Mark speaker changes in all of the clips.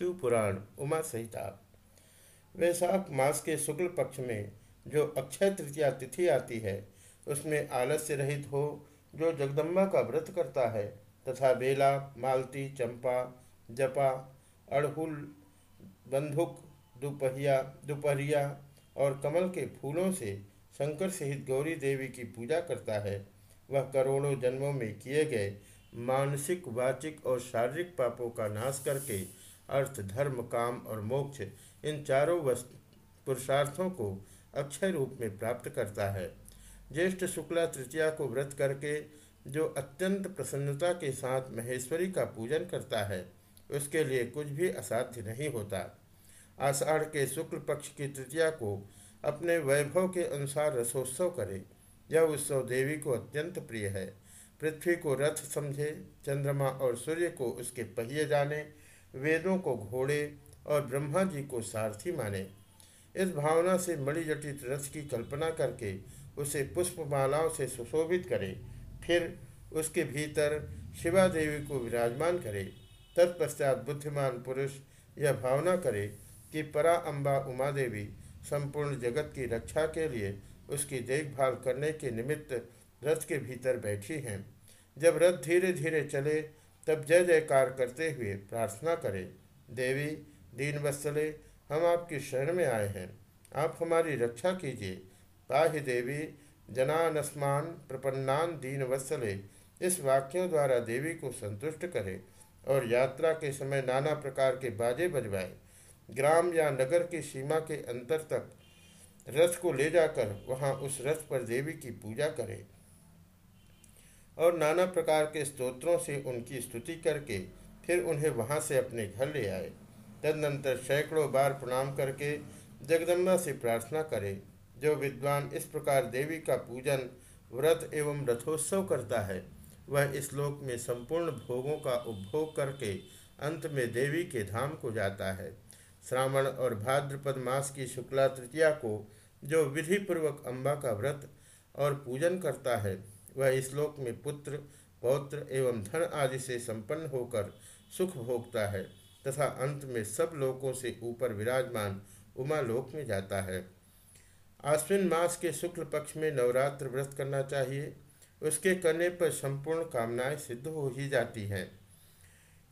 Speaker 1: शिव पुराण उमा संहिता। वैशाख मास के शुक्ल पक्ष में जो अक्षय तृतीया तिथि आती है, उसमें आलस्य रहित हो, जो जगदम्बा का व्रत करता है, तथा बेला, मालती, चंपा, जपा, अड़हुल, बंधुक, दोपहिया, दोपहरिया और कमल के फूलों से शंकर सहित गौरी देवी की पूजा करता है। वह करोड़ों जन्मों में किए गए मानसिक, वाचिक और शारीरिक पापों का नाश करके अर्थ, धर्म, काम और मोक्ष इन चारों वस्तु पुरुषार्थों को अक्षय रूप में प्राप्त करता है। ज्येष्ठ शुक्ला तृतीया को व्रत करके, जो अत्यंत प्रसन्नता के साथ महेश्वरी का पूजन करता है, उसके लिए कुछ भी असाध्य नहीं होता। आषाढ़ के शुक्ल पक्ष की तृतीया को अपने वैभव के अनुसार रसोत्सव करे, यह उत्सव देवी को अत्यंत प्रिय है। पृथ्वी को रथ समझे, चंद्रमा और सूर्य को उसके पहिए जाने वेदों को घोड़े और ब्रह्मा जी को सारथी माने। इस भावना से मणिजटित रथ की कल्पना करके उसे पुष्पमालाओं से सुशोभित करें, फिर उसके भीतर शिवा देवी को विराजमान करे। तत्पश्चात बुद्धिमान पुरुष यह भावना करे कि परा अम्बा उमा देवी संपूर्ण जगत की रक्षा के लिए उसकी देखभाल करने के निमित्त रथ के भीतर बैठी हैं। जब रथ धीरे धीरे चले तब जय जयकार करते हुए प्रार्थना करें, देवी दीन वत्सले हम आपकी शरण में आए हैं। आप हमारी रक्षा कीजिए। पाहि देवी, जनानस्मान, प्रपन्नान दीन वत्सले इस वाक्यों द्वारा देवी को संतुष्ट करें और यात्रा के समय नाना प्रकार के बाजे बजवाए। ग्राम या नगर की सीमा के अंतर तक रथ को ले जाकर वहाँ उस रथ पर देवी की पूजा करें। और नाना प्रकार के स्तोत्रों से उनकी स्तुति करके फिर उन्हें वहाँ से अपने घर ले आए। तदनंतर सैकड़ों बार प्रणाम करके जगदम्बा से प्रार्थना करें, जो विद्वान इस प्रकार देवी का पूजन, व्रत एवं रथोत्सव करता है, वह इस लोक में संपूर्ण भोगों का उपभोग करके अंत में देवी के धाम को जाता है। श्रावण और भाद्रपद मास की शुक्ला तृतीया को जो विधिपूर्वक अम्बा का व्रत और पूजन करता है वह इस लोक में पुत्र, पौत्र एवं धन आदि से संपन्न होकर सुख भोगता है तथा अंत में सब लोकों से ऊपर विराजमान उमा लोक में जाता है। आश्विन मास के शुक्ल पक्ष में नवरात्र व्रत करना चाहिए। उसके करने पर संपूर्ण कामनाएँ सिद्ध हो ही जाती हैं।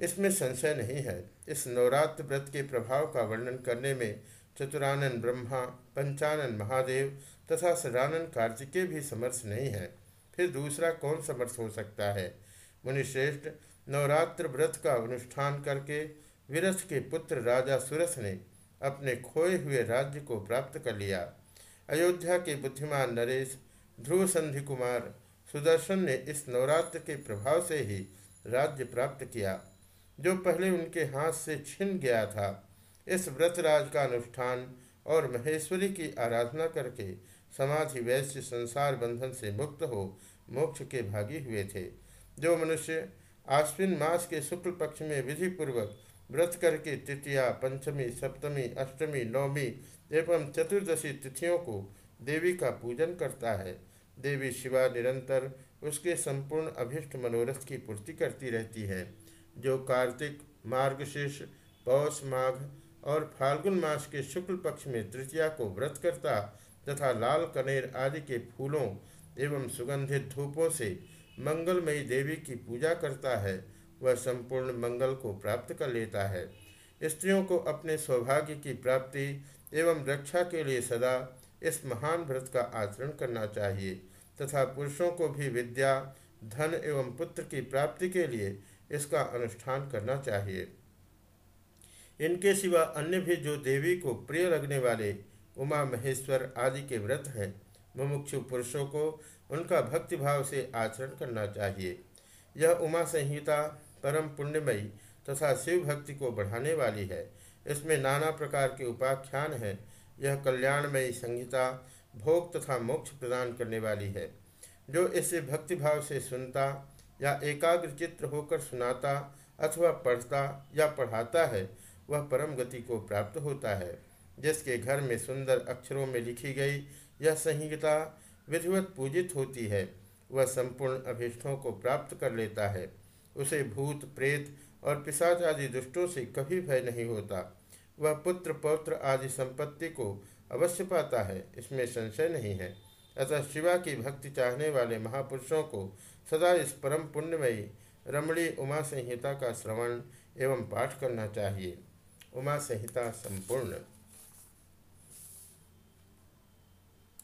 Speaker 1: इसमें संशय नहीं है। इस नवरात्र व्रत के प्रभाव का वर्णन करने में चतुरानन ब्रह्मा, पंचानन महादेव तथा सदानन कार्तिकेय भी समर्थ नहीं है। फिर दूसरा कौन समर्थ हो सकता है? मुनिश्रेष्ठ, नवरात्र व्रत का अनुष्ठान करके विरथ के पुत्र राजा सुरथ ने अपने खोए हुए राज्य को प्राप्त कर लिया। अयोध्या के बुद्धिमान नरेश, ध्रुव संधि कुमार, सुदर्शन ने इस नवरात्र के प्रभाव से ही राज्य प्राप्त किया, जो पहले उनके हाथ से छिन गया था। इस व्रतराज का अनुष्ठान और महेश्वरी की आराधना करके समाधि वैश्य संसार बंधन से मुक्त हो, मोक्ष के भागी हुए थे। जो मनुष्य आश्विन मास के शुक्ल पक्ष में विधि पूर्वक व्रत करके तृतीया, पंचमी, सप्तमी, अष्टमी नवमी एवं चतुर्दशी तिथियों को देवी का पूजन करता है। देवी शिवा निरंतर उसके संपूर्ण अभिष्ट मनोरथ की पूर्ति करती रहती है। जो कार्तिक, मार्गशीर्ष, पौष, माघ और फाल्गुन मास के शुक्ल पक्ष में तृतीया को व्रत करता तथा लाल कनेर आदि के फूलों एवं सुगंधित धूपों से मंगलमयी देवी की पूजा करता है, वह संपूर्ण मंगल को प्राप्त कर लेता है। स्त्रियों को अपने सौभाग्य की प्राप्ति एवं रक्षा के लिए सदा इस महान व्रत का आचरण करना चाहिए तथा पुरुषों को भी विद्या, धन एवं पुत्र की प्राप्ति के लिए इसका अनुष्ठान करना चाहिए। इनके सिवा अन्य भी जो देवी को प्रिय लगने वाले उमा महेश्वर आदि के व्रत हैं। मुमुक्षु पुरुषों को उनका भक्तिभाव से आचरण करना चाहिए। यह उमा संहिता परम पुण्यमयी तथा शिव भक्ति को बढ़ाने वाली है। इसमें नाना प्रकार के उपाख्यान हैं। यह कल्याणमयी संहिता भोग तथा मोक्ष प्रदान करने वाली है। जो इसे भक्तिभाव से सुनता या एकाग्र चित्र होकर सुनाता अथवा पढ़ता या पढ़ाता है, वह परम गति को प्राप्त होता है। जिसके घर में सुंदर अक्षरों में लिखी गई यह संहिता विधिवत पूजित होती है। वह संपूर्ण अभिष्टों को प्राप्त कर लेता है। उसे भूत, प्रेत और पिशाच आदि दुष्टों से कभी भय नहीं होता। वह पुत्र, पौत्र आदि संपत्ति को अवश्य पाता है। इसमें संशय नहीं है। अतः शिवा की भक्ति चाहने वाले महापुरुषों को सदा इस परम पुण्यमयी रमणी उमा संहिता का श्रवण एवं पाठ करना चाहिए। उमा संहिता संपूर्ण।